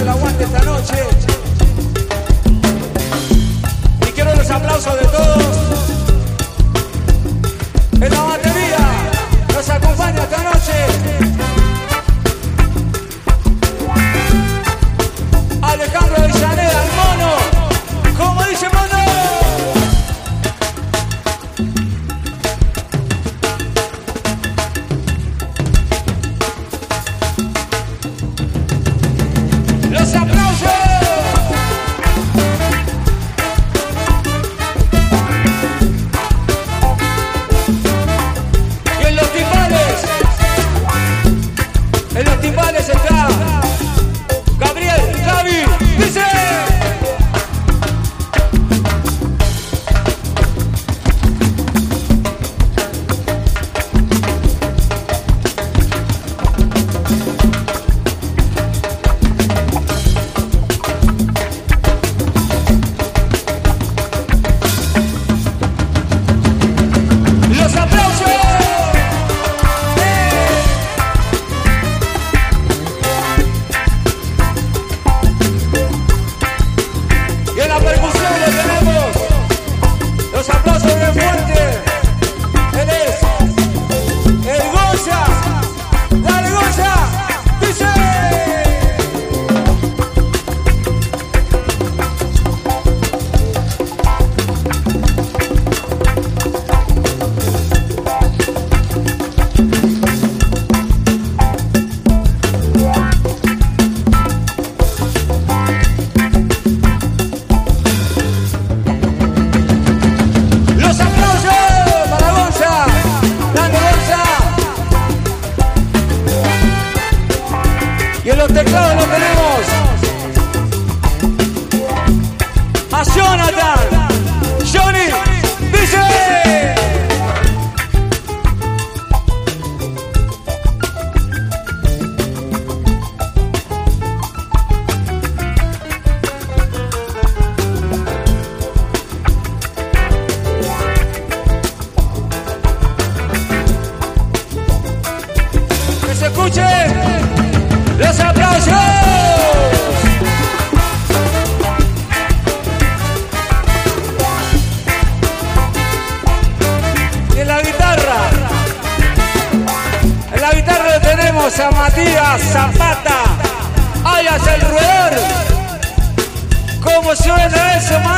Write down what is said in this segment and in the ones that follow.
el aguante esta noche. Y quiero los aplausos de todos. Los Y en los teclados lo tenemos. A Matías Zapata, alias el ruedor. ¿Cómo suena eso, maestro?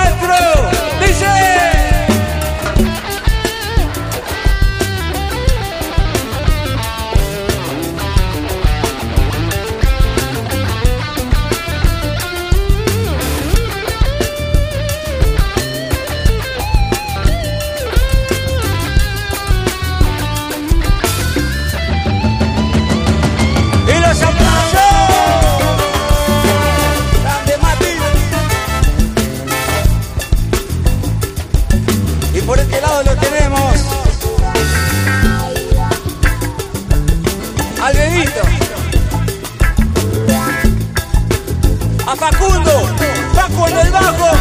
Por este lado lo tenemos. Al Benito. A Facundo. Facu en el bajo.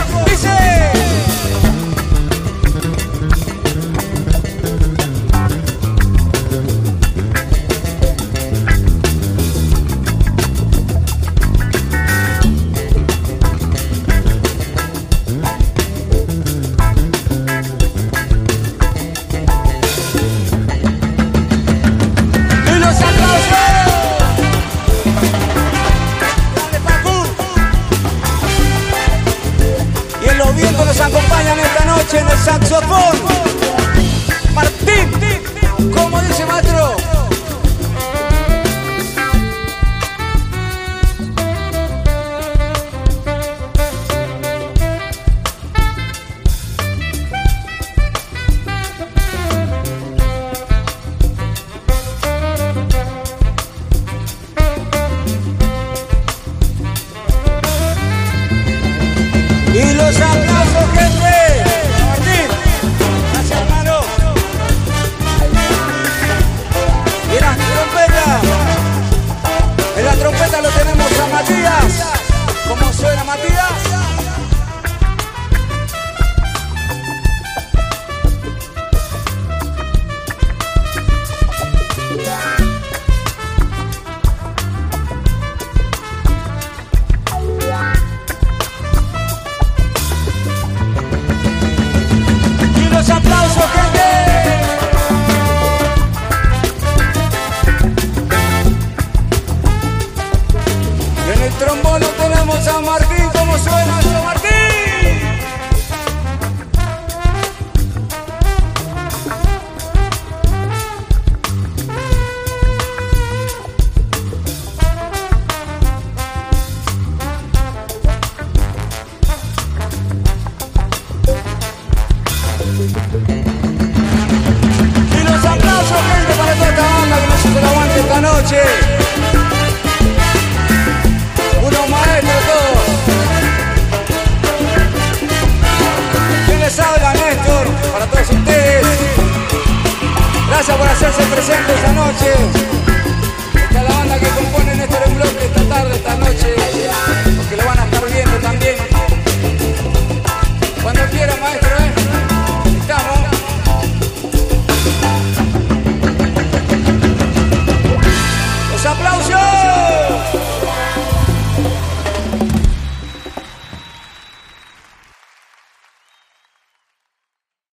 Presentes esta noche.